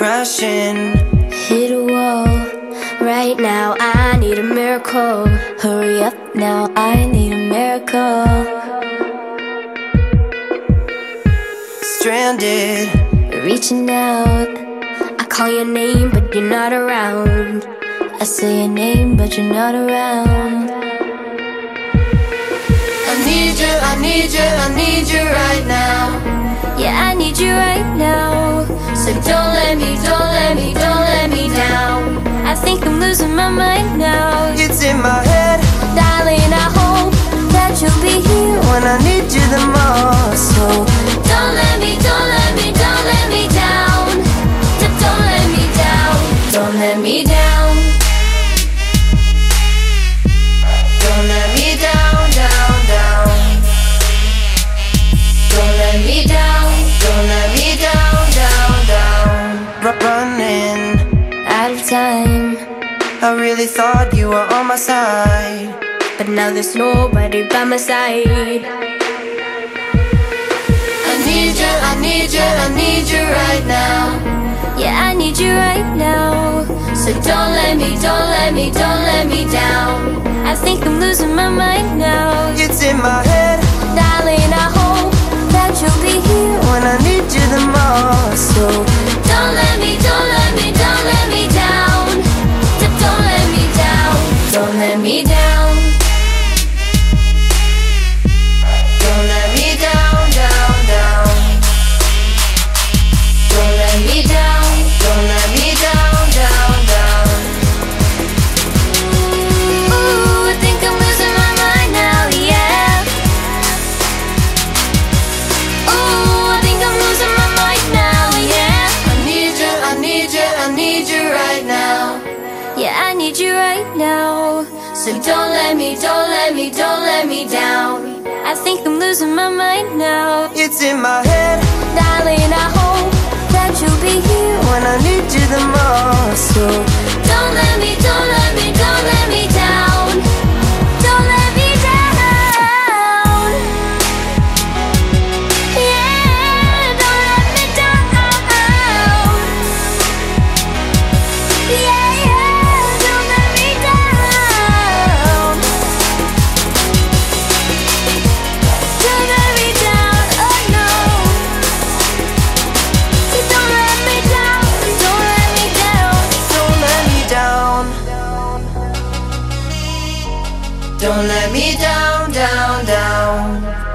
crashing. Hit a wall. Right now, I need a miracle. Hurry up now, I need a miracle. Stranded. Reaching out. I call your name, but you're not around. I say your name, but you're not around. I need you, I need you, I need you right now. Yeah, I need you right now. My head Darling, I hope that you'll be here when I need you the most. So Don't let me, don't let me, don't let me down. Don't let me down. Don't let me down. don't let me down, down, down. Don't let me down. Don't let me down, down, down. Running. Out of time, I really thought you were on my side. but now there's nobody by my side. I need you, I need you, I need you right now. Yeah, I need you right now. So don't let me, don't let me, don't let me down. I think I'm losing my mind now. It's in my head So don't let me, don't let me, don't let me down. I think I'm losing my mind now. It's in my head Darling, I hope that you'll be here when I need you the most. So Don't let me down, down, down.